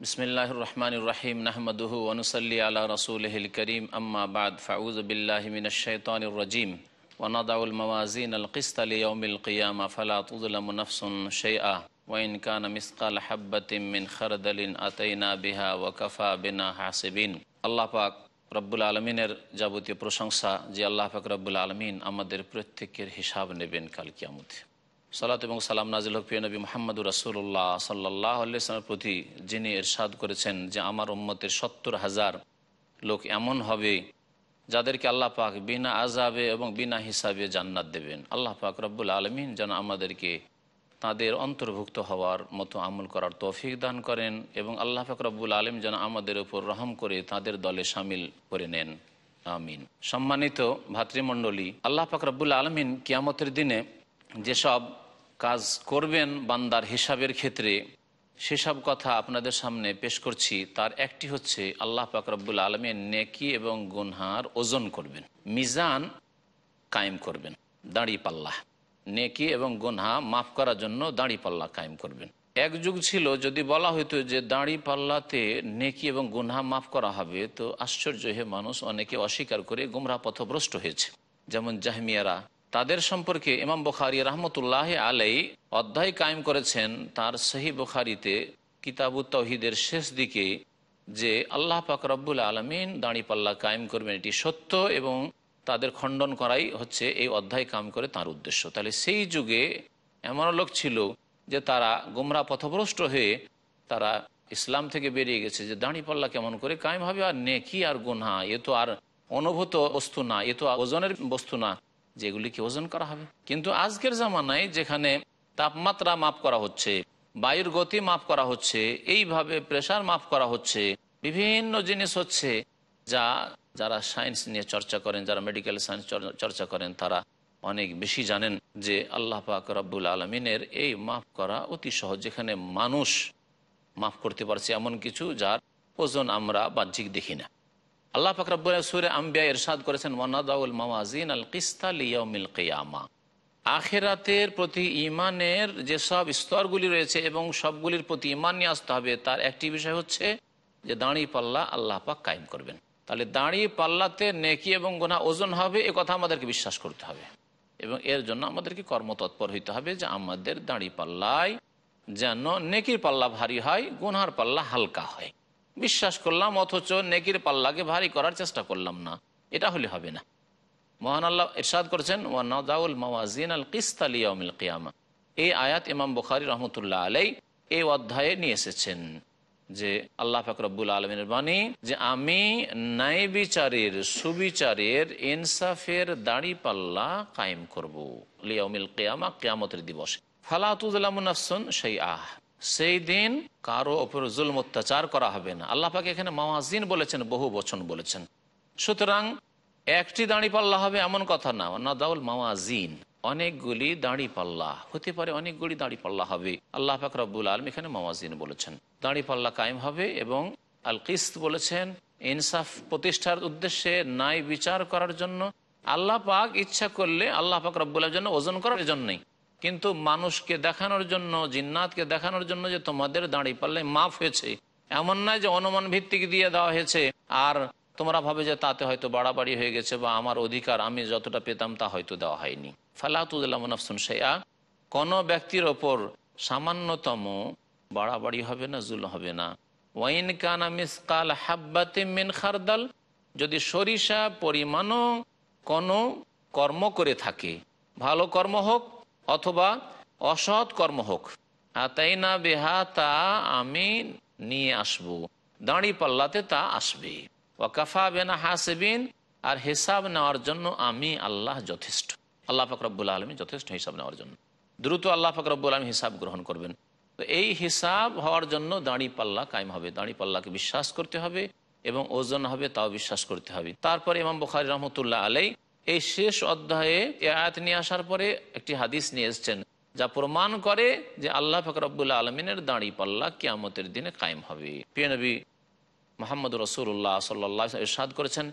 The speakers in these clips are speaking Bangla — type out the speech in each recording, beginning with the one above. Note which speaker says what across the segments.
Speaker 1: বিসমিল্লাহ রহমান রাহিম নাহমদুহু অনুসল্লি আলা রসুলহিল করিম আম্মা বাদ ফাউজ বিল্লাহমিনশাইতান রাজিম ওনাদাউল মওয়াজিন আল কিস্তালি ইয়মিল কিয়ামা ফালা তুজলাম নফসুন শেয়া ওয়াইন কান মিসকাল হাব্বাতিম মিন খরদলিন আতাইনা বিহা ওয়াকাফা বিনা হাসিবিন আল্লাহ পাক রব্বুল আলমিনের যাবতীয় প্রশংসা যে আল্লাহ পাক রব্বুল আলমিন আমাদের প্রত্যেকের হিসাব নেবেন কাল কিয়ামতে সালাত এবং সালাম নাজিল হক নবী মোহাম্মদুর রাসুল্লাহ সাল্লাহ আল্লামের প্রতি যিনি এরশাদ করেছেন যে আমার উম্মতের সত্তর হাজার লোক এমন হবে যাদেরকে আল্লাহ পাক বিনা আজাবে এবং বিনা হিসাবে জান্নাত দেবেন। আল্লাহ পাক রব্বুল আলমিন যেন আমাদেরকে তাদের অন্তর্ভুক্ত হওয়ার মতো আমল করার তৌফিক দান করেন এবং আল্লাহ পাক রব্বুল আলম যেন আমাদের উপর রহম করে তাদের দলে সামিল করে নেন। আমিন। সম্মানিত ভাতৃমণ্ডলী, আল্লাহ পাক রব্বুল আলমিন কিয়ামতের দিনে যেসব কাজ করবেন বান্দার হিসাবের ক্ষেত্রে, সেসব কথা আপনাদের সামনে পেশ করছি। তার একটি হচ্ছে, আল্লাহ পাকরবুল আলমের নেকি এবং গুনহার ওজন করবেন, মিজান কায়েম করবেন, দাঁড়ি পাল্লা। নেকি এবং গুনহা মাফ করার জন্য দাঁড়ি পাল্লা কায়েম করবেন। এক যুগ ছিল, যদি বলা হইতো যে দাঁড়ি পাল্লাতে নেকি এবং গুনহা মাফ করা হবে, তো আশ্চর্য হয়ে মানুষ, অনেকে অস্বীকার করে গুমরা পথভ্রষ্ট হয়েছে। যেমন জাহমিয়ারা তাদের সম্পর্কে ইমাম বখারি রহমতুল্লাহ আলাই অধ্যায় কায়েম করেছেন, তার সহি বখারিতে কিতাবু তহিদের শেষ দিকে যে আল্লাহ পাক রব্বুল আলমিন দাঁড়িপাল্লা কায়েম করবেন, এটি সত্য এবং তাদের খণ্ডন করাই হচ্ছে এই অধ্যায় কাম করে তার উদ্দেশ্য। তাহলে সেই যুগে এমন লোক ছিল যে তারা গোমরা পথভ্রষ্ট হয়ে তারা ইসলাম থেকে বেরিয়ে গেছে যে দাঁড়িপাল্লা কেমন করে কায়েম হবে, আর নেকি আর গুনহা, এ তো আর অনুভূত বস্তু না, এ তো ওজনের বস্তু না। যেগুলিকে ওজন করা হবে। কিন্তু আজকের জামানায় যেখানে তাপমাত্রা মাপ করা হচ্ছে, বায়ুর গতি মাপ করা হচ্ছে, এইভাবে প্রেশার মাপ করা হচ্ছে, বিভিন্ন জিনিস হচ্ছে যা যারা সায়েন্স নিয়ে চর্চা করেন, যারা মেডিকেল সায়েন্স চর্চা করেন, তারা অনেক বেশি জানেন যে আল্লাহ পাক রব্বুল আলমিনের এই মাফ করা অতি সহজ। যেখানে মানুষ মাফ করতে পারছে এমন কিছু যার ওজন আমরা বাহ্যিক দেখি না। আল্লাহ ফাকরাবুল সুরে আম্বিয়া ইরশাদ করেছেন, ওয়ানাদাউল মাওয়াজিন আল কিস্তা লিয়াউমিল কিয়ামা। আখেরাতের প্রতি ইমানের যেসব স্তরগুলি রয়েছে এবং সবগুলির প্রতি ইমান নিয়ে আসতে হবে, তার একটি বিষয় হচ্ছে যে দাঁড়ি পাল্লা আল্লাহ পাক কায়েম করবেন। তাহলে দাঁড়ি পাল্লাতে নেকি এবং গোনা ওজন হবে, এ কথা আমাদেরকে বিশ্বাস করতে হবে। এবং এর জন্য আমাদেরকে কর্মতৎপর হইতে হবে যে আমাদের দাঁড়ি পাল্লায় যেন নেকির পাল্লা ভারী হয় গুনহার পাল্লা হালকা হয়। বিশ্বাস করলাম, অথচ নেকির পাল্লাকে ভারী করার চেষ্টা করলাম না। এটা হলে হবে না। মহান আল্লাহ ইরশাদ করেছেন ওয়ানাউল মাওয়াজিন আল কিস্তালিয়ামিল কিয়ামা। এই আয়াত ইমাম বুখারি রহমতুল্লাহ আলাই এই অধ্যায়ে নিয়ে এসেছেন যে আল্লাহ ফাকরবুল আলমের বাণী যে আমি ন্যায় বিচারের সুবিচারের, ইনসাফের দাড়ি পাল্লা কায়েম করব। লিয়ামিল কেয়ামা, কেয়ামতের দিবসে। ফালাতুজালামুনাফসন সেই আহ সেই দিন কারও ওপর জুল অত্যাচার করা হবে না। আল্লাহ পাকে এখানে মাওয়াজিন বলেছেন, বহু বচন বলেছেন। সুতরাং একটি দাঁড়ি পাল্লা হবে এমন কথা না। নাদাউল মাওয়াজিন, অনেকগুলি দাঁড়ি পাল্লা, হতে পারে অনেকগুলি দাঁড়ি পাল্লা হবে। আল্লাহ পাক রব্বুল আলম এখানে মাওয়াজিন বলেছেন। দাঁড়ি পাল্লা কায়েম হবে এবং আল কিস্ত বলেছেন, ইনসাফ প্রতিষ্ঠার উদ্দেশ্যে ন্যায় বিচার করার জন্য আল্লাহ পাক ইচ্ছা করলে আল্লাহ পাক রব্বুল্লাহ জন্য ওজন করার জন্যই। কিন্তু মানুষকে দেখানোর জন্য, জিন্নাতকে দেখানোর জন্য যে তোমাদের দাঁড়ি পাল্লায় মাফ হয়েছে, এমন নয় যে অনুমান ভিত্তিক দিয়ে দেওয়া হয়েছে, আর তোমরা ভাবে যে তাতে হয়তো বাড়াবাড়ি হয়ে গেছে বা আমার অধিকার আমি যতটা পেতাম তা হয়তো দেওয়া হয়নি। ফালাতুদ্লামনফসুন শেয়া কোনো ব্যক্তির ওপর সামান্যতম বাড়াবাড়ি হবে না জুল হবে না। ওয়াইন কানা মিসকাল হাব্বাতে মেন খারদাল, যদি সরিষা পরিমাণও কোনো কর্ম করে থাকে, ভালো কর্ম হোক অথবা অসৎ কর্ম হোক। তাই না বেহা তা আমি নিয়ে আসব। দাঁড়ি পাল্লাতে তা আসবে। ওয়াকাফা বেনা হাসবিন, আর হিসাব নেওয়ার জন্য আমি আল্লাহ যথেষ্ট। আল্লাহ ফাকরবুল আলমী যথেষ্ট হিসাব নেওয়ার জন্য। দ্রুত আল্লাহ ফাকরবুল আলমী হিসাব গ্রহণ করবেন। তো এই হিসাব হওয়ার জন্য দাঁড়ি পাল্লা কায়েম হবে। দাঁড়ি পাল্লাকে বিশ্বাস করতে হবে এবং ওজন হবে তাও বিশ্বাস করতে হবে। তারপরে ইমাম বুখারি রহমতুল্লাহ আলাই এই শেষ অধ্যায়ে আয়াত নিয়ে আসার পরে একটি হাদিস নিয়ে এসছেন, যা প্রমাণ করে যে আল্লাহ ফকরবুল্লা আলমিনের দাঁড়ি পাল্লা কিয়ামতের দিনে কায়েম হবে। প্রিয় নবী, মোহাম্মদ রসুল্লাহ সাল্লাহ ইরশাদ করেছেন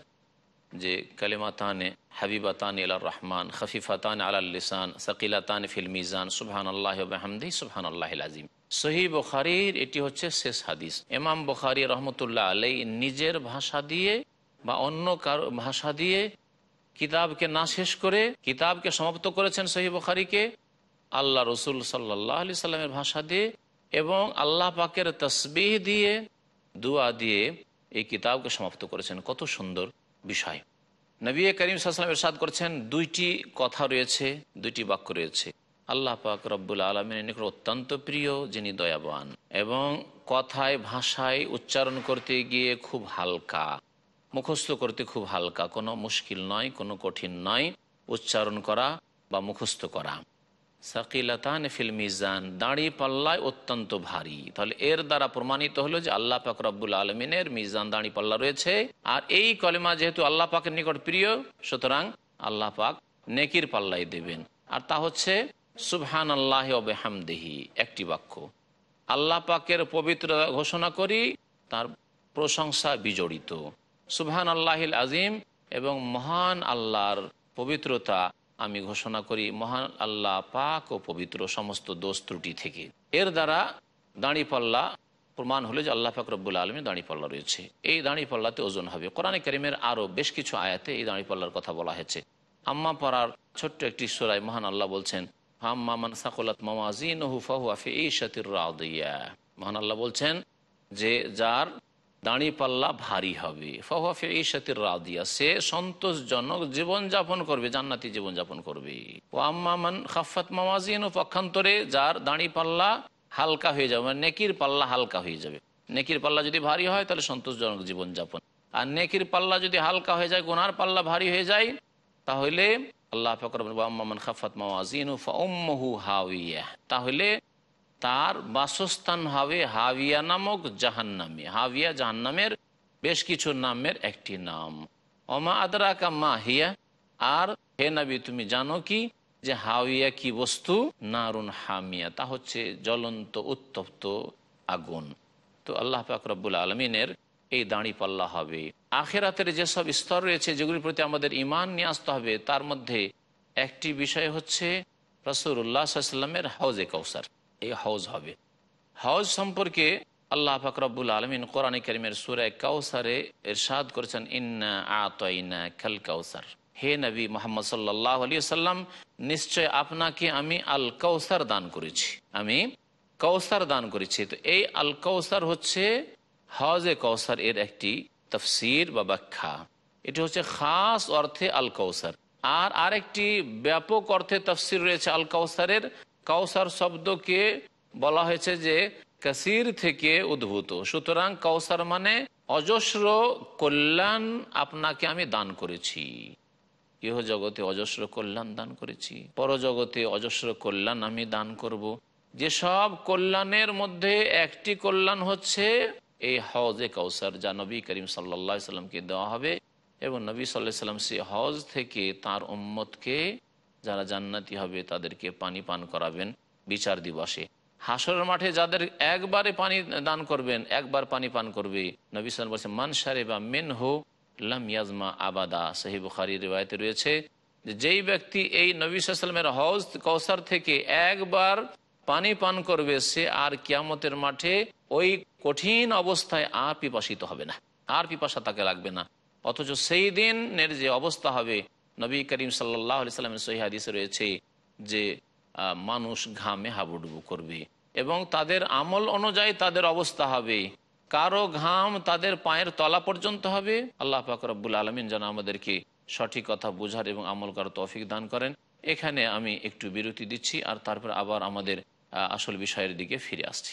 Speaker 1: যে, কালিমাতানে হাবিবাতান আল্লাহ রহমান, খফিফাতান আলাল্লিসান সকিলাতান ফিল মিজান সুবহান আল্লাহ হামদি সুবহান আল্লাহ আজিম সহি বখারির এটি হচ্ছে শেষ হাদিস। এমাম বখারি রহমতুল্লাহ আলাই নিজের ভাষা দিয়ে বা অন্য কারও ভাষা দিয়ে কিতাবকে না শেষ করে কিতাবকে সমাপ্ত করেছেন সহি বখারিকে আল্লাহ রসুল সাল্লাহ আলি সাল্লামের ভাষা দিয়ে এবং আল্লাহ পাকের তসবিহ দিয়ে দুয়া দিয়ে এই কিতাবকে সমাপ্ত করেছেন। কত সুন্দর বিষয়। নবী করিম সাল্লাম এরশাদ করেছেন, দুইটি কথা রয়েছে, দুইটি বাক্য রয়েছে। আল্লাহ পাক রব্বুল আলমিনের নিকট অত্যন্ত প্রিয়, যিনি দয়াবান এবং কথায়, ভাষায় উচ্চারণ করতে গিয়ে খুব হালকা। মুখস্থ করতে খুব হালকা। কোনো মুশকিল নয়, কোনো কঠিন নয়। উচ্চারণ করা বা মুখস্থ করা। সাকিলাতান ফিল মিজান, দাঁড়ি পাল্লায় অত্যন্ত ভারী। তাহলে এর দ্বারা প্রমাণিত হলো যে আল্লাহ পাক রব্বুল আলমিনের মিজান দাঁড়ি পাল্লা রয়েছে। আর এই কলেমা যেহেতু আল্লাহ পাকের নিকট প্রিয়, সুতরাং আল্লাহ পাক নেকির পাল্লাই দেবেন। আর তা হচ্ছে সুবহান আল্লাহ হামদেহি একটি বাক্য। আল্লাহ পাকের পবিত্র ঘোষণা করি, তার প্রশংসা বিজড়িত। সুবহান আল্লাহিল আজিম এবং মহান আল্লাহর পবিত্রতা আমি ঘোষণা করি, মহান আল্লাহ পাক ও পবিত্র সমস্ত দোষ ত্রুটি থেকে। এর দ্বারা দাঁড়িপাল্লা প্রমাণ হলো যে আল্লাহ ফাকরবুল আলমী দাঁড়িপাল্লা রয়েছে। এই দাঁড়িপাল্লাতে ওজন হবে। কোরআনে করিমের আরও বেশ কিছু আয়াতে এই দাঁড়িপাল্লার কথা বলা হয়েছে। আম্মা পাড়ার ছোট্ট একটি সুরায় মহান আল্লাহ বলছেন সাতির রাউদিয়া মহান আল্লাহ বলছেন যে যার দাঁড়ি পাল্লা ভারী হবে। ফহাফে এই সাতির রাদিয়া। সে সন্তোষজনক জীবনযাপন করবে, জান্নাতি জীবনযাপন করবে। ও আম্মামান খাফাত মামাজিন ও পক্ষান্তরে যার দাঁড়ি পাল্লা হালকা হয়ে যাবে মানে নেকির পাল্লা হালকা হয়ে যাবে। নেকির পাল্লা যদি ভারী হয়, তাহলে সন্তোষজনক জীবনযাপন। আর নেকির পাল্লা যদি হালকা হয়ে যায়, গোনার পাল্লা ভারী হয়ে যায়, তাহলে আল্লাহ ফকর আম্মামান খাফাত মাওয়াজিন ফাউম্মহু হাউইয়া তাহলে তার বাসস্থান হবে হাবিয়া নামক জাহান্নামে। হাবিয়া জাহান্নামের বেশ কিছু নামের একটি নাম। অমা আদরাকা মা হিয়া। আর হে নবী, তুমি জানো কি? যে হাওয়া কি বস্তু? নারুন হামিয়া। তা হচ্ছে জ্বলন্ত, উত্তপ্ত আগুন। তো আল্লাহ ফাকরবুল আলমিনের এই দাঁড়ি পাল্লা হবে। আখেরাতের যেসব স্তর রয়েছে, যেগুলির প্রতি আমাদের ইমান নিয়ে আসতে হবে, তার মধ্যে একটি বিষয় হচ্ছে রসুল্লাহ সাল্লামের হাউজে কৌসার এই হাউজ হবে। হাউজ সম্পর্কে আল্লাহ ফাকরাবুল আলমিন কোরআন করিমের সুরায় কাউসারে এরশাদ করেছেন, ইন্না আতইনা খাল কাউসার হে নবী মোহাম্মদ সাল্লাহ আলী সাল্লাম নিশ্চয় আপনাকে আমি আল কৌসার দান করেছি। আমি কৌসার দান করেছি। তো এই আল কৌসার হচ্ছে হাউজে কৌসার এর একটি তফসির বা ব্যাখ্যা। এটি হচ্ছে খাস অর্থে আল কৌসার আর আরেকটি ব্যাপক অর্থে তফসির রয়েছে আল কৌসারের কাউসার শব্দকে বলা হয়েছে যে কাসির থেকে উদ্ভূত। সুতরাং কাউসার মানে অজস্র কল্যাণ আপনাকে আমি দান করেছি। ইহ জগতে অজস্র কল্যাণ দান করেছি। পরজগতে অজস্র কল্যাণ আমি দান করব। যেসব কল্যাণের মধ্যে একটি কল্যাণ হচ্ছে এই হজে কাউসার, যা নবী করিম সাল্লা সাল্লামকে দেওয়া হবে। এবং নবী সাল্লাহ সাল্লাম সে হজ থেকে তার উম্মতকে যারা জান্নাতি হবে তাদেরকে পানি পান করাবেন বিচার দিবসে। হাসরের মাঠে যাদের একবারে পানি দান করবেন, একবার পানি পান করবে। নবী সাল বলছে মান সারে বা মেন হো লাম ইয়াজমা আবাদা। সাহি বুখারি রয়েছে যেই ব্যক্তি এই নবী সাল্লামের হজ কৌসার থেকে একবার পানি পান করবে, সে আর কিয়ামতের মাঠে ওই কঠিন অবস্থায় আর পিপাসিত হবে না, আর পিপাসা তাকে লাগবে না। অথচ সেই দিনের যে অবস্থা হবে নবী করিম সাল্লাহ সাল্লামের সহি রয়েছে যে মানুষ ঘামে হাবুডুবু করবে এবং তাদের আমল অনুযায়ী তাদের অবস্থা হবে। কারও ঘাম তাদের পায়ের তলা পর্যন্ত হবে। আল্লাহ পাক আলমিন যেন আমাদেরকে সঠিক কথা বোঝার এবং আমল করার তৌফিক দান করেন। এখানে আমি একটু বিরতি দিচ্ছি আর তারপর আবার আমাদের আসল বিষয়ের দিকে ফিরে আসছি।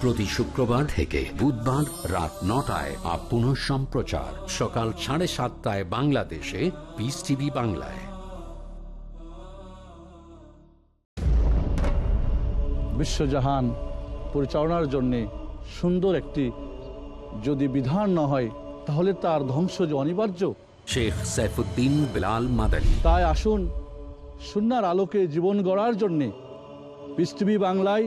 Speaker 2: প্রতি শুক্রবার থেকে বুধবার রাত নটায় আর পুনঃ সম্প্রচার। সকাল সাড়ে সাতটায় বাংলাদেশে পিস টিভি বাংলায়।
Speaker 3: বিশ্বজাহান পরিচালনার জন্যে সুন্দর একটি যদি বিধান না হয় তাহলে তার ধ্বংস যে অনিবার্য।
Speaker 2: শেখ সাইফুদ্দিন বিলাল মাদানী।
Speaker 3: তাই আসুন সুনার আলোকে জীবন গড়ার জন্যে পৃথিবী বাংলায়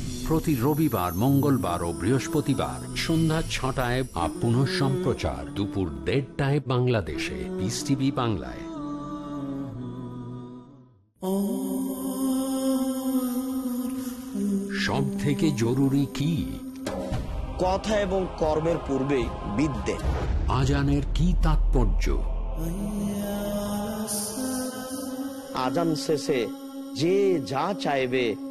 Speaker 2: প্রতি রবিবার মঙ্গলবার ও বৃহস্পতিবার সন্ধ্যা ছটায় আর পুনঃ সম্প্রচার দুপুর দেড়টায় বাংলাদেশে। পিস টিভি বাংলায়। সব থেকে জরুরি কি?
Speaker 4: কথা এবং কর্মের পূর্বে বিদ্যে।
Speaker 2: আজানের কি তাৎপর্য?
Speaker 4: আজান শেষে যে যা চাইবে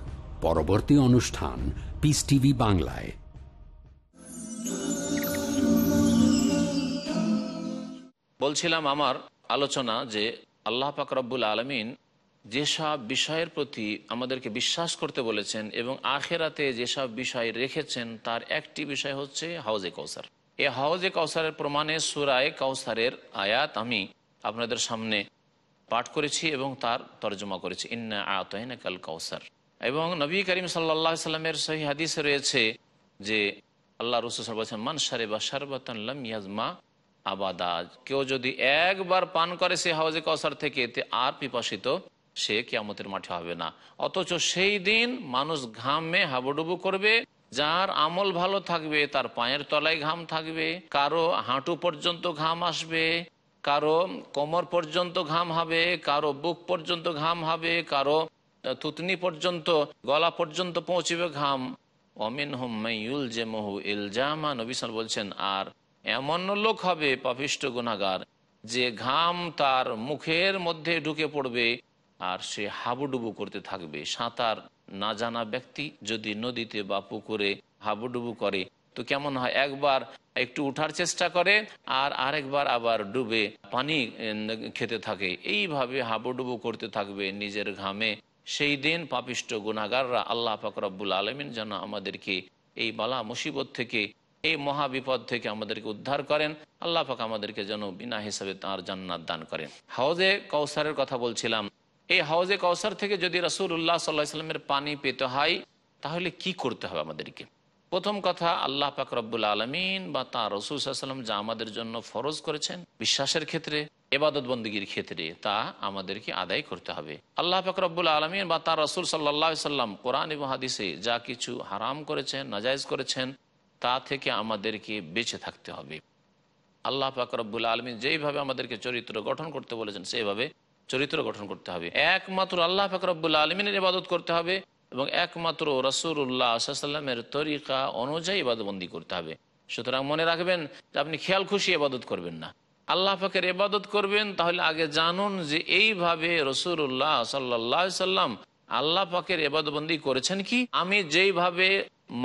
Speaker 2: পরবর্তী অনুষ্ঠান পিস টিভি বাংলায়।
Speaker 1: বলছিলাম আমার আলোচনা যে আল্লাহ পাক রব্বুল আলমিন যেসব বিষয়ের প্রতি আমাদেরকে বিশ্বাস করতে বলেছেন এবং আখেরাতে যেসব বিষয় রেখেছেন, তার একটি বিষয় হচ্ছে হাউজে কৌসার এই হাউজে কৌসারের প্রমাণে সুরায় কৌসারের আয়াত আমি আপনাদের সামনে পাঠ করেছি এবং তার তর্জমা করেছি। ইন্না আতহিনা কাল কৌসার এবং নবী করিম সাল্লা সাল্লামের সহি হাদিসে রয়েছে যে আল্লাহ রসুল বলছেন, মান সারে বা সারবাতাল্লাম ইয়াজমা আবাদাজ কেউ যদি একবার পান করে সে হাউজে কসার থেকে, এতে আর পিপাসিত সে কিয়ামতের মাঠে হবে না। অথচ সেই দিন মানুষ ঘামে হাবুডুবু করবে, যার আমল ভালো থাকবে তার পায়ের তলায় ঘাম থাকবে, কারও হাঁটু পর্যন্ত ঘাম আসবে, কারও কোমর পর্যন্ত ঘাম হবে, কারও বুক পর্যন্ত ঘাম হবে, কারও থুতনি পর্যন্ত, গলা পর্যন্ত পৌঁছবে ঘাম। অমিন হুমাইউল যে মহু ইলজামা নবিসাল বলছেন, আর এমন লোক হবে পাপিষ্ট গুনাগার যে ঘাম তার মুখের মধ্যে ঢুকে পড়বে আর সে হাবুডুবু করতে থাকবে। সাঁতার না জানা ব্যক্তি যদি নদীতে বা পুকুরে হাবুডুবু করে, তো কেমন হয়? একবার একটু উঠার চেষ্টা করে আর আরেকবার আবার ডুবে পানি খেতে থাকে। এইভাবে হাবুডুবু করতে থাকবে নিজের ঘামে। সেই দিন পাপিষ্ট গুনাগাররা আল্লাহ ফাকরাবুল আলমিন যেন আমাদেরকে এই বালা মুসিবত থেকে, এই মহাবিপদ থেকে আমাদেরকে উদ্ধার করেন। আল্লাহ পাক আমাদেরকে যেন বিনা হিসাবে তাঁর জান্নাত দান করেন। হাউজে কৌসারের কথা বলছিলাম। এই হাউজে কৌসার থেকে যদি রসুল উল্লাহ সাল্লাহ সাল্লামের পানি পেতে হয়, তাহলে কি করতে হবে আমাদেরকে? প্রথম কথা, আল্লাহ পাক রব্বুল আলমিন বা তাঁর রসুল সাল্লাম যা আমাদের জন্য ফরজ করেছেন, বিশ্বাসের ক্ষেত্রে এবাদত বন্দীগীর ক্ষেত্রে তা আমাদেরকে আদায় করতে হবে। আল্লাহ পাক রব্বুল আলমিন বা তার রসুল সাল্লাহ সাল্লাম কোরআন এবং হাদিসে যা কিছু হারাম করেছেন নাজাইজ করেছেন, তা থেকে আমাদেরকে বেঁচে থাকতে হবে। আল্লাহ পাক রব্বুল আলমিন যেইভাবে আমাদেরকে চরিত্র গঠন করতে বলেছেন, সেইভাবে চরিত্র গঠন করতে হবে। একমাত্র আল্লাহ পাক রব্বুল আলমিনের ইবাদত করতে হবে এবং একমাত্র রসুল্লাহ সাল্লামের তরিকা অনুযায়ী ইবাদতবন্দি করতে হবে। সুতরাং মনে রাখবেন যে আপনি খেয়াল খুশি এবাদত করবেন না। আল্লাহ পাকের এবাদত করবেন, তাহলে আগে জানুন যে এইভাবে রসুল্লাহ সাল্লাহ সাল্লাম আল্লাহ পাকের এবাদবন্দি করেছেন কি? আমি যেইভাবে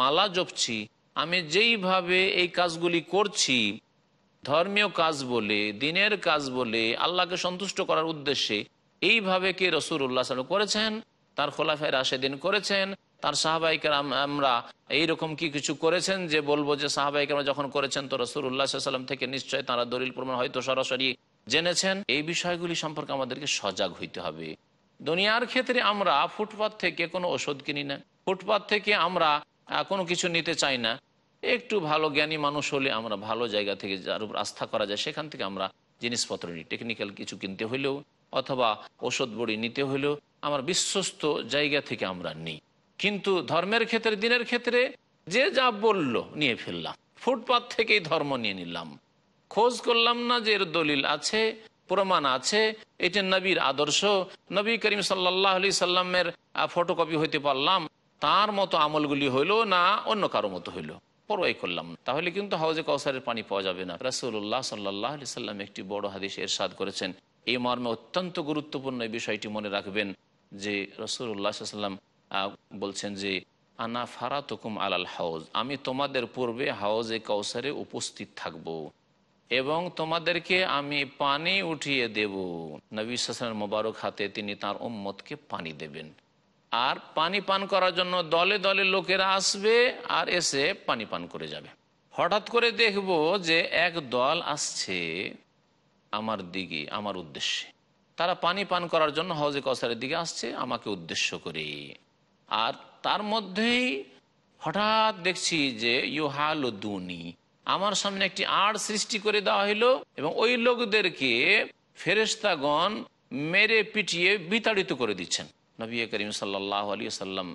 Speaker 1: মালা জপছি, আমি যেইভাবে এই কাজগুলি করছি, ধর্মীয় কাজ বলে, দিনের কাজ বলে, আল্লাহকে সন্তুষ্ট করার উদ্দেশ্যে, এইভাবে কি রসুল উল্লাহ সাল্লাম করেছেন? তার খোলাফায় রাশেদিন করেছেন তার সাহাবাহিকের আমরা এইরকম কি কিছু করেছেন যে বলব যে সাহাবাহিকেরা যখন করেছেন তো রসুল উল্লাহ সাল্লাম থেকে নিশ্চয় তারা দলিল প্রমাণ হয়তো সরাসরি জেনেছেন। এই বিষয়গুলি সম্পর্কে আমাদেরকে সজাগ হইতে হবে। দুনিয়ার ক্ষেত্রে আমরা ফুটপাথ থেকে কোনো ওষুধ কিনি না। ফুটপাথ থেকে আমরা কোনো কিছু নিতে চাই না। একটু ভালো জ্ঞানী মানুষ হলে আমরা ভালো জায়গা থেকে যার উপর আস্থা করা যায় সেখান থেকে আমরা জিনিসপত্র নিই। টেকনিক্যাল কিছু কিনতে হইলেও অথবা ওষুধ বড়ি নিতে হইলেও আমার বিশ্বস্ত জায়গা থেকে আমরা নিই। কিন্তু ধর্মের ক্ষেত্রে, দিনের ক্ষেত্রে যে যা বলল নিয়ে ফেললাম। ফুটপাথ থেকেই ধর্ম নিয়ে নিলাম। খোঁজ করলাম না যে এর দলিল আছে, প্রমাণ আছে এটা নবীর আদর্শ, নবী করিম সাল্লাহ আলি সাল্লামের ফটোকপি হইতে পারলাম, তার মতো আমলগুলি হইল না অন্য কারও মতো হইল। পরোয়াই করলাম না। তাহলে কিন্তু হাউজে কৌসারের পানি পাওয়া যাবে না। রাসুল্লাহ সাল্লাহ আলি সাল্লাম একটি বড় হাদিস এরশাদ করেছেন। এই মর্মে অত্যন্ত গুরুত্বপূর্ণ এই বিষয়টি মনে রাখবেন যে রসুল্লাহ সাল্লাম বলছেন যে, আনা ফারা ফারাতুকুম আলাল হাউজ আমি তোমাদের পূর্বে হাউজে কৌসারে উপস্থিত থাকব এবং তোমাদেরকে আমি পানি উঠিয়ে দেব। নবী সাসলামের মোবারক হাতে তিনি তার উম্মতকে পানি দেবেন। আর পানি পান করার জন্য দলে দলে লোকেরা আসবে আর এসে পানি পান করে যাবে। হঠাৎ করে দেখব যে এক দল আসছে আমার দিকে, আমার উদ্দেশ্যে। তারা পানি পান করার জন্য হজে কসারের দিকে আসছে, আমাকে উদ্দেশ্য করে। আর তার মধ্যেই হঠাৎ দেখছি যে ইউহালুদ্দুনি আমার সামনে একটি আড় সৃষ্টি করে দেওয়া হইল এবং ওই লোকদেরকে ফেরেস্তাগণ মেরে পিটিয়ে বিতাড়িত করে দিচ্ছেন। নবী করিম সাল্লাহ আলী সাল্লাম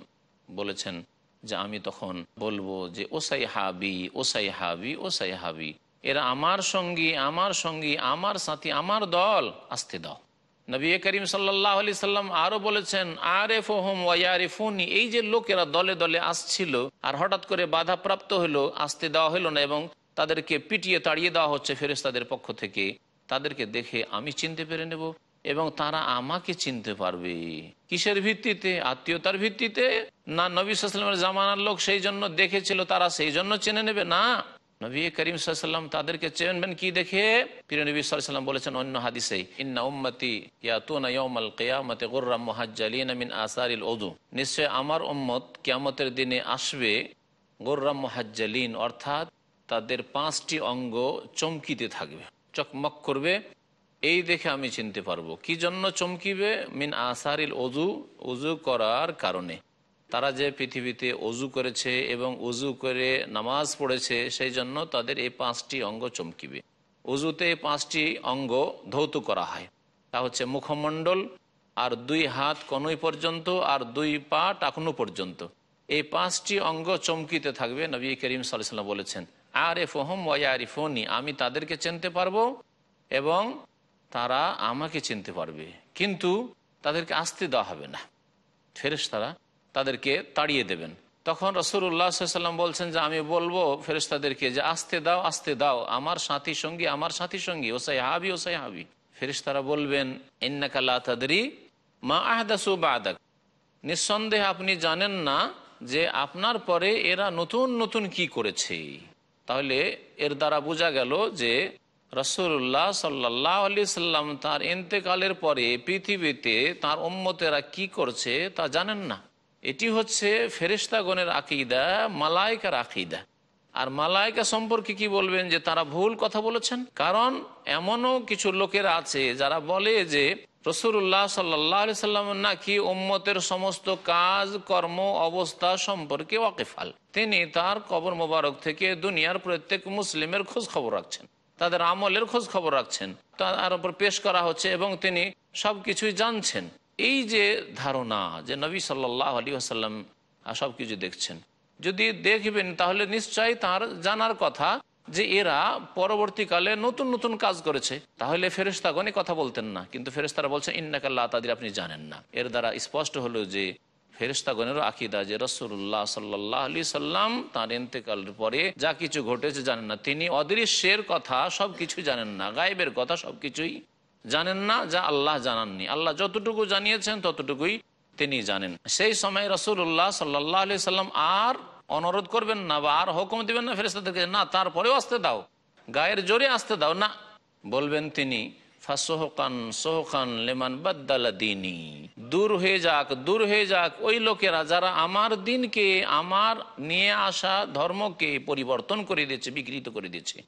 Speaker 1: বলেছেন যে আমি তখন বলব যে, ওসাই হাবি ওসাই হাবি ওসাই হাবি, এরা আমার সঙ্গী আমার সঙ্গী, আমার সাথী, আমার দল, আসতে দাও। নবী করিম সাল্লাহ আলি সাল্লাম আরও বলেছেন আরে ফোহম ওয়ারিফুনি এই যে লোকেরা দলে দলে আসছিল আর হঠাৎ করে বাধা প্রাপ্ত হলো, আসতে দেওয়া হলো না এবং তাদেরকে পিটিয়ে তাড়িয়ে দেওয়া হচ্ছে ফেরেস্তাদের পক্ষ থেকে। তাদেরকে দেখে আমি চিনতে পেরে নেব এবং তারা আমাকে চিনতে পারবে। কিসের ভিত্তিতে? আত্মীয়তার ভিত্তিতে? না, নবী সাল্লামের জামানার লোক সেই জন্য দেখেছিল, তারা সেই জন্য চেনে নেবে? না। নবী করিম সাল্লাম তাদেরকে চেনবেন কি দেখে? প্রিয় নবী সাল্লাম বলেছেন অন্য হাদিসে ইন্না উম্মতি মিন নিশ্চয় আমার উম্মত কিয়ামতের দিনে আসবে গুররাম মুহাজ্জালিন, অর্থাৎ তাদের পাঁচটি অঙ্গ চমকিতে থাকবে, চকমক করবে। এই দেখে আমি চিনতে পারব। কি জন্য চমকিবে? মিন আসারিল অজু উজু করার কারণে। তারা যে পৃথিবীতে অজু করেছে এবং অজু করে নামাজ পড়েছে, সেই জন্য তাদের এই পাঁচটি অঙ্গ চমকিবে। অজুতে এই পাঁচটি অঙ্গ ধৌত করা হয়। তা হচ্ছে মুখমণ্ডল আর দুই হাত কনুই পর্যন্ত আর দুই পা টাকনু পর্যন্ত। এই পাঁচটি অঙ্গ চমকিতে থাকবে, নবী করিম সাল্লাম বলেছেন আর এ ফোহম ওয়াই ওয়ারিফোনি আমি তাদেরকে চিনতে পারব এবং তারা আমাকে চিনতে পারবে। কিন্তু তাদেরকে আসতে দেওয়া হবে না। ফেরেস তারা তাদেরকে তাড়িয়ে দেবেন। তখন রসুল্লাহাম বলছেন যে, আমি বলব ফেরেস্তাদেরকে যে, আসতে দাও আসতে দাও, আমার সাথী সঙ্গী, আমার সাথী সঙ্গী ওসাই হাবি ওসাই হাবি ফেরেস্তারা বলবেন ইন্নাকাল্লা তাদরি মা আহদাসু বাদাক। নিঃসন্দেহে আপনি জানেন না যে, আপনার পরে এরা নতুন নতুন কি করেছে। তাহলে এর দ্বারা বোঝা গেল যে রসুল্লাহ সাল্লাহ আলি সাল্লাম তার ইন্তেকালের পরে পৃথিবীতে তার উম্মতেরা কি করছে তা জানেন না। এটি হচ্ছে ফেরিস্তাগণের আকিদা মালাইকার আকিদা। আর মালাইকা সম্পর্কে কি বলবেন যে তারা ভুল কথা বলেছেন? কারণ এমনও কিছু লোকের আছে যারা বলে যে রসুল্লাহ সাল্লাহ সাল্লাম নাকি উম্মতের সমস্ত কাজ, কর্ম, অবস্থা সম্পর্কে ওয়াকিফাল। তিনি তার কবর মোবারক থেকে দুনিয়ার প্রত্যেক মুসলিমের খোঁজ খবর রাখছেন। তাদের আমলের খোঁজ খবর রাখছেন। তার উপর পেশ করা হচ্ছে এবং তিনি সবকিছুই জানছেন। এই যে ধারণা যে নবী সাল্লাহ আলী আসাল্লাম সব কিছু দেখছেন, যদি দেখবেন তাহলে নিশ্চয়ই তার জানার কথা যে এরা পরবর্তীকালে নতুন নতুন কাজ করেছে। তাহলে ফেরেস্তাগণই কথা বলতেন না, কিন্তু ফেরেস্তারা বলছেন ইন্নাকাল্লাহ তাদের আপনি জানেন না। এর দ্বারা স্পষ্ট হলো যে ফেরিস্তাগণেরও আকিদা যে রসুল্লাহ সাল্লাহ আলি সাল্লাম তার ইন্তেকালের পরে যা কিছু ঘটেছে জানেন না। তিনি অদৃশ্যের কথা সব কিছু জানেন না, গায়েবের কথা সব কিছুই জানেন না, যা আল্লাহ জানাননি। আল্লাহ যতটুকু জানিয়েছেন, ততটুকুই তিনি জানেন। সেই সময় রসুল্লাহ সাল্লাহ আলি সাল্লাম আর অনুরোধ করবেন না বা আর হুকুম দিবেন না ফেরেস্তাদেরকে না, তারপরেও আসতে দাও। গায়ের জোরে আসতে দাও। না, বলবেন তিনি লেমান দূর হয়ে যাক, দূর হয়ে যাক। ওই লোকেরা যারা আমার দিনকে, আমার নিয়ে আসা ধর্মকে পরিবর্তন করে দিয়েছে, বিকৃত করে দিয়েছে।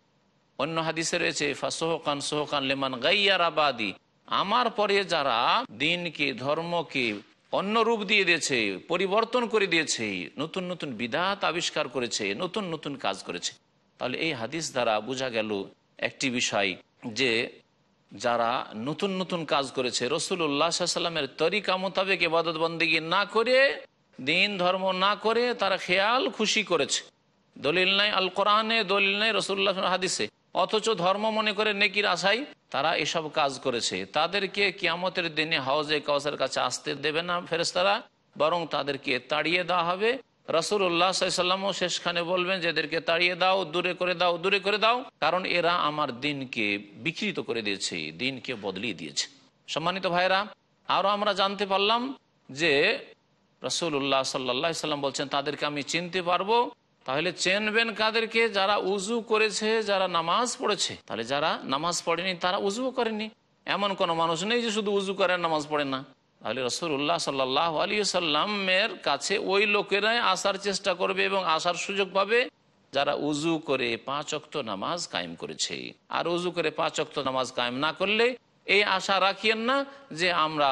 Speaker 1: অন্য হাদিসে রয়েছে, ফাসোহকান সোহকান লেমান গাইয়ার আবাদি আমার পরে যারা দিনকে, ধর্মকে অন্য রূপ দিয়ে দিয়েছে, পরিবর্তন করে দিয়েছে, নতুন নতুন বিধাত আবিষ্কার করেছে, নতুন নতুন কাজ করেছে, তাহলে এই হাদিস দ্বারা বোঝা গেল একটি বিষয় যে যারা নতুন নতুন কাজ করেছে রসুল্লাহ সাল্লামের তরিকা মোতাবেক এবাদত বন্দিগি না করে, দিন ধর্ম না করে তারা খেয়াল খুশি করেছে। দলিল নাই আল কোরআনে দলিল নাই রসুল্লাহ হাদিসে। অথচ ধর্ম মনে করে নেকির আশাই তারা এসব কাজ করেছে। তাদেরকে কিয়ামতের দিনে হাউজে কাউসের কাছে আসতে দেবে না ফেরেস্তারা বরং তাদেরকে তাড়িয়ে দেওয়া হবে। রসুল্লাহ সাল্লামও শেষখানে বলবেন যে এদেরকে তাড়িয়ে দাও, দূরে করে দাও, দূরে করে দাও, কারণ এরা আমার দিনকে বিকৃত করে দিয়েছে, দিনকে বদলিয়ে দিয়েছে। সম্মানিত ভাইরা আরও আমরা জানতে পারলাম যে রসুল্লাহ সাল্লাহ সাল্লাম বলছেন, তাদেরকে আমি চিনতে পারব তাহলে চেনবেন কাদেরকে যারা উজু করেছে, যারা নামাজ পড়েছে। তাহলে যারা নামাজ পড়েনি, তারা উজু করেনি এমন কোনো মানুষ নেই যে শুধু উজু করে নামাজ পড়ে না। তাহলে রসুল্লাহ সাল্লাহ আলী সাল্লামের কাছে ওই লোকেরাই আসার চেষ্টা করবে এবং আসার সুযোগ পাবে। যারা উজু করে পাঁচ অক্ত নামাজ কায়েম করেছে। আর উজু করে পাঁচ অক্ত নামাজ কায়েম না করলে এই আশা রাখিয়েন না যে আমরা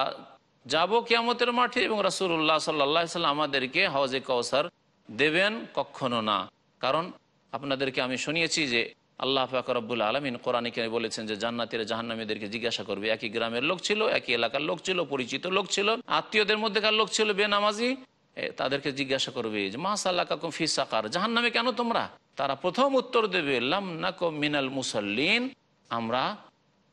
Speaker 1: যাব কিয়ামতের মাঠে এবং রসুল্লাহ সাল্লাহ সাল্লাম আমাদেরকে হজে কৌসার দেবেন কখনো না। কারণ আপনাদেরকে আমি শুনিয়েছি যে আল্লাহ ফাকরবুল আলমিন কোরআনিকে বলেছেন যে জান্নাতের জাহান্নামীদেরকে জিজ্ঞাসা করবে, একই গ্রামের লোক ছিল, একই এলাকার লোক ছিল, পরিচিত লোক ছিল, আত্মীয়দের মধ্যেকার লোক ছিল, বেনামাজি তাদেরকে জিজ্ঞাসা করবে যে, মাসাল্লাহ কাকুম ফিসাকার জাহান্নামে কেন তোমরা? তারা প্রথম উত্তর দেবে, লাম নাকো মিনাল মুসল্লিন। আমরা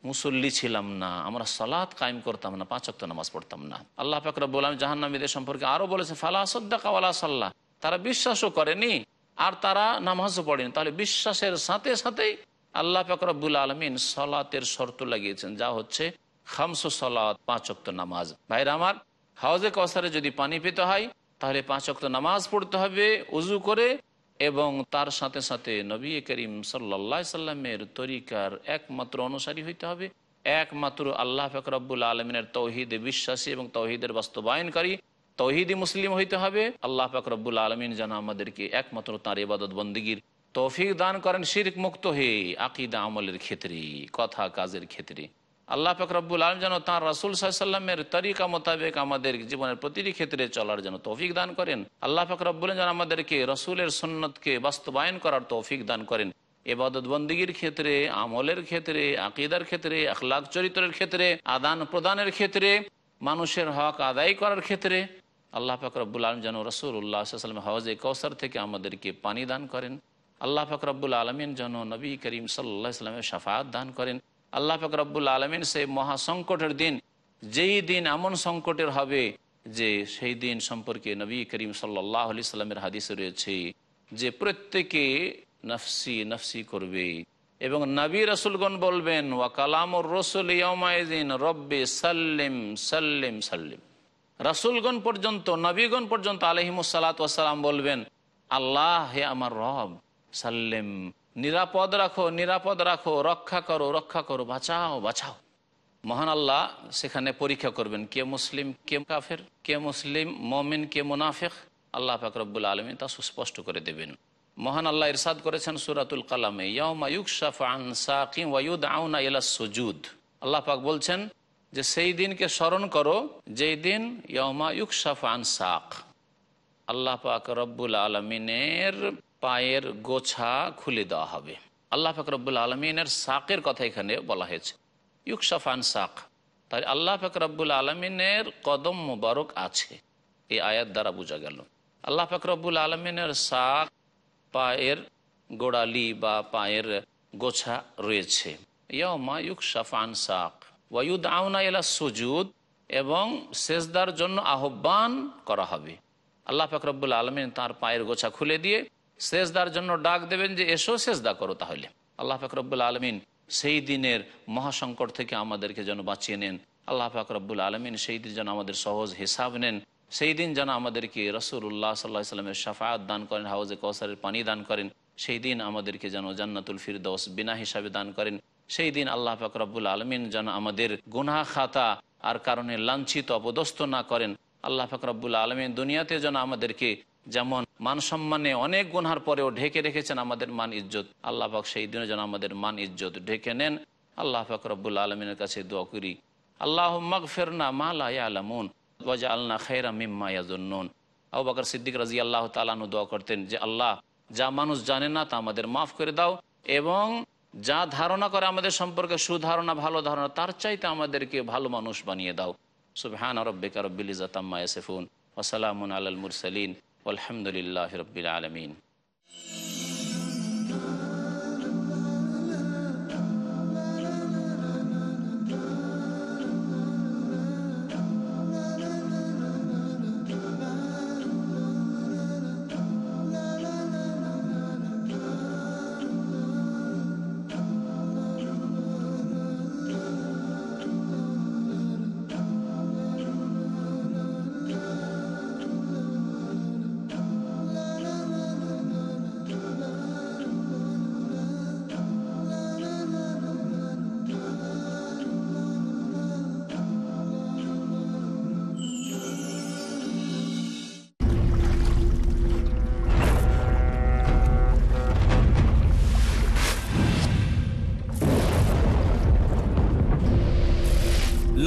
Speaker 1: মুসল্লি ছিলাম না, আমরা সালাদ কায়েম করতাম না, পাঁচ অক্ত নামাজ পড়তাম না। আল্লাহ ফাকর বললাম জাহান্নামীদের সম্পর্কে আরও বলেছে, ফালা সদ্দা সাল্লাহ তারা বিশ্বাসও করেনি আর তারা নামাজও পড়েনি। তাহলে বিশ্বাসের সাথে সাথেই আল্লাহ ফাকরাবুল আলমিন সলাতের শর্ত লাগিয়েছেন। যা হচ্ছে খামসো সলাত, পাঁচ অক্ত নামাজ। ভাইরা আমার হাউজে কসারে যদি পানি পেতে হয়, তাহলে পাঁচ অক্ত নামাজ পড়তে হবে, উজু করে এবং তার সাথে সাথে নবী করিম সাল্লা সাল্লামের তরিকার একমাত্র অনুসারী হইতে হবে। একমাত্র আল্লাহ ফকরাবুল আলমিনের তৌহিদে বিশ্বাসী এবং তৌহিদের বাস্তবায়নকারী তৌহিদি মুসলিম হইতে হবে। আল্লাহ ফকরাবুল আলমিন যেন আমাদেরকে একমাত্র তাঁর ইবাদত বন্দীগীর তৌফিক দান করেন শিরিক মুক্ত হয়ে আকিদা আমলের ক্ষেত্রে, কথা কাজের ক্ষেত্রে। আল্লাহ ফকরাবুল আলম যেন তাঁর রাসুল সাল্লামের তরিকা মোতাবেক আমাদের জীবনের প্রতিটি ক্ষেত্রে চলার যেন তৌফিক দান করেন। আল্লাহ ফকরাবুল যেন আমাদেরকে রসুলের সন্ন্যতকে বাস্তবায়ন করার তৌফিক দান করেন। এবাদত বন্দীগীর ক্ষেত্রে, আমলের ক্ষেত্রে, আকিদার ক্ষেত্রে, আখলাক চরিত্রের ক্ষেত্রে আদান প্রদানের ক্ষেত্রে, মানুষের হক আদায় করার ক্ষেত্রে আল্লাহ ফকরাবুল আলম যেন রসুল উল্লাহ সাল্লাম হওয়াজে কৌসার থেকে আমাদেরকে পানি দান করেন। আল্লাহ ফকরাবুল আলমিন যেন নবী করিম সাল্লাহ সাল্লামের সাফাত দান করেন। আল্লাহ ফকরাবুল আলমিন সেই মহাসংকটের দিন, যেই দিন এমন সংকটের হবে যে সেই দিন সম্পর্কে নবী করিম সাল্লাহ আলি সাল্লামের হাদিসে রয়েছে যে প্রত্যেকে নফসি নফসি করবে। এবং নবী রসুলগণ বলবেন, ওয়া কালামুর রসুল রব্বে সাল্লিম সাল্লিম সাল্লিম। রাসুলগণ পর্যন্ত, নবীগণ পর্যন্ত আলহিমসালাতাম বলবেন, আল্লাহ হে আমার রব, সাল্লেম, নিরাপদ রাখো নিরাপদ রাখো, রক্ষা করো রক্ষা করো, বাঁচাও বাঁচাও। মহান আল্লাহ সেখানে পরীক্ষা করবেন, কে মুসলিম, কে কাফের, কে মুসলিম, মমিন, কে মুনাফেক? আল্লাহ ফাকরবুল আলমিন তা সুস্পষ্ট করে দেবেন। মহান আল্লাহ ইরশাদ করেছেন সুরাতুল কালামে সুজুদ। আল্লাহ পাক বলছেন যে সেই দিনকে স্মরণ করো, যেই দিন ইয়মা আন সাক। আল্লাহ পাক রব্বুল আলমিনের পায়ের গোছা খুলে দেওয়া হবে। আল্লাহ পাক রব্বুল আলমিনের সাকের কথা এখানে বলা হয়েছে। ইউকসাফ আন সাক। তাই আল্লাহ পাক রব্বুল আলমিনের কদম মুবারক আছে। এই আয়াত দ্বারা বোঝা গেল। আল্লাহ পাক রব্বুল আলমিনের সাক পায়ের গোড়ালি বা পায়ের গোছা রয়েছে। ইয়মা আন সাক। ওয়ুদ আউনা এলা সুজুদ এবং সেজদার জন্য আহ্বান করা হবে। আল্লাহ ফাকরবুল আলমিন তার পায়ের গোছা খুলে দিয়ে সেজদার জন্য ডাক দেবেন যে, এসো সেজদা করো তাহলে। আল্লাহ ফাকরবুল আলমিন সেই দিনের মহাসংকট থেকে আমাদেরকে যেন বাঁচিয়ে নেন। আল্লাহ ফাকরবুল আলমিন সেই দিন যেন আমাদের সহজ হিসাব নেন। সেই দিন যেন আমাদেরকে রসুল্লাহ সাল্লাহ সাল্লামের সাফায়াত দান করেন হাউজে কৌসারের পানি দান করেন। সেই দিন আমাদেরকে যেন জান্নাতুল ফিরদৌস বিনা হিসাবে দান করেন। সেই দিন আল্লাহ ফাকরবুল আলমিন যেন আমাদের গুনা খাতা আর কারণে লাঞ্ছিত, অপদস্থ না করেন। আল্লাহ ফাকরাবুল আলমিন দুনিয়াতে যেন আমাদেরকে যেমন মান সম্মানে অনেক গুনহার পরেও ঢেকে রেখেছেন আমাদের মান ইজ্জত, আল্লাহ পাক সেই দিনে যেন আমাদের মান ইজ্জত ঢেকে নেন। আল্লাহ ফাকরাবুল আলমিনের কাছে দোয়া করি আল্লাহ মগ ফেরনা মালা আলামুন আল্লাহ খেরা মিম্মা ইয়াজুন্নুন। আবু বাকর সিদ্দিক রাজি আল্লাহ তালানু দোয়া করতেন যে, আল্লাহ, যা মানুষ জানে না তা আমাদের মাফ করে দাও এবং যা ধারণা করে আমাদের সম্পর্কে সুধারণা, ভালো ধারণা, তার চাইতে আমাদেরকে ভালো মানুষ বানিয়ে দাও। সুবহান রব্বিকা রব্বিল ইজাতাম্মা ইয়াসিফুন ওয়াসালামুন আলাল মুরসালিন। আলহামদুলিল্লাহ রব্বিল আলমিন।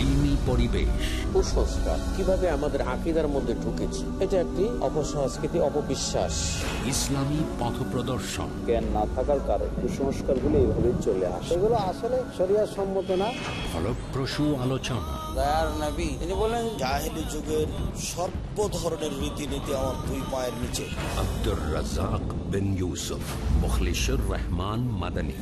Speaker 2: ইলমি পরিবেশ।
Speaker 5: কুসংস্কার কীভাবে আমাদের আকিদার মধ্যে ঢুকেছে এটা একটি অপসংস্কৃতি অপবিশ্বাস।
Speaker 2: ইসলামী পথ প্রদর্শন।
Speaker 6: জ্ঞান না থাকার কারণে এইভাবে চলে আসে। এগুলো আসলে শরিয়ার সম্মত না।
Speaker 2: ফলপ্রসূ আলোচনা।
Speaker 7: দয়ার নবী তিনি বলেন জাহেলি যুগের সর্ব ধরনের রীতিনীতি আমার দুই পায়ের নিচে।
Speaker 2: আব্দুর রাজাক বিন ইউসুফ মুখলিশুর রহমান মাদানী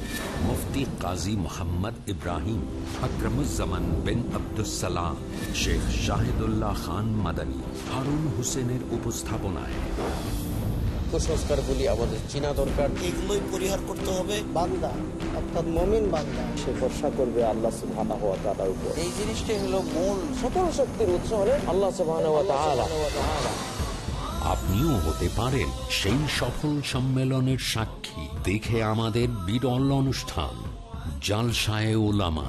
Speaker 2: মুফতি কাজী মোহাম্মদ ইব্রাহিম আকরমুজ্জামান বিন আব্দুসালাম শেখ শাহিদুল্লাহ খান মাদানী হারুন হোসেনের উপস্থাপনায়।
Speaker 5: কুসংস্কারগুলি আমাদের চিনা দরকার।
Speaker 7: এগুলোই পরিহার করতে হবে।
Speaker 6: বান্দা অর্থাৎ মমিন বান্দা সে ভরসা করবে আল্লাহ সুবহানাহু ওয়া তাআলার উপর।
Speaker 7: এই জিনিসটাই হলো মূল।
Speaker 5: সকল শক্তির উৎস হলেন আল্লাহ সুবহানাহু ওয়া তাআলা।
Speaker 2: আপনিও হতে পারেন সেই সফল সম্মেলনের সাক্ষী। দেখে আমাদের বিরল অনুষ্ঠান জালসায় ওলামা